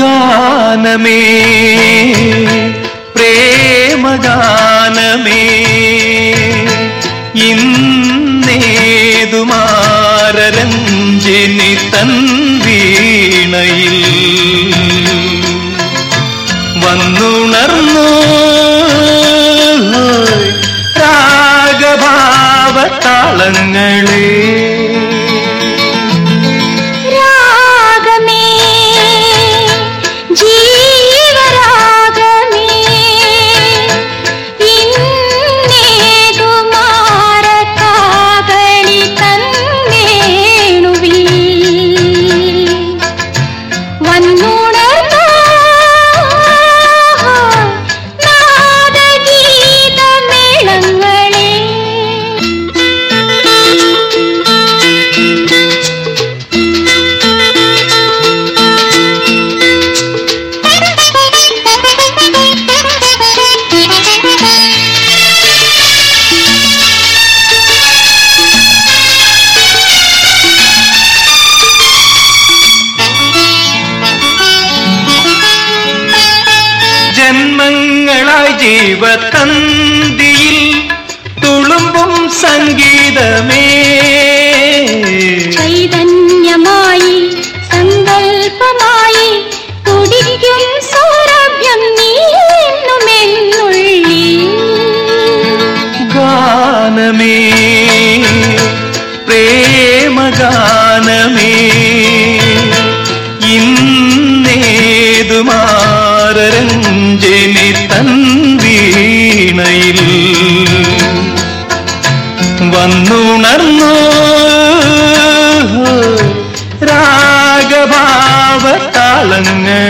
ഗാനമേ പ്രേമഗാനമേ ഇന്നേതുമാരഞ്ജിനി തൻ വീണയിൽ വന്നുണർന്നോ രാഗഭാവത്താളങ്ങളെ ജീവതന്തിയിൽ തുളുമ്പും സംഗീതമേ. ചൈതന്യമായി സങ്കൽപ്പമായി തുടിക്കും സൗരഭ്യം നീന്നുമെന്നുള്ളി ഗാനമേ പ്രേമഗാനമേ. വീണയിൽ വന്നുണർന്നു. രാഗഭാവ സ്വപ്നങ്ങളായി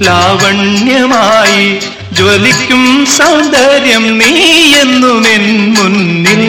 ലാവണ്യമായി ജ്വലിക്കും സൗന്ദര്യം നീ എന്നുമെൻ മുന്നിൽ.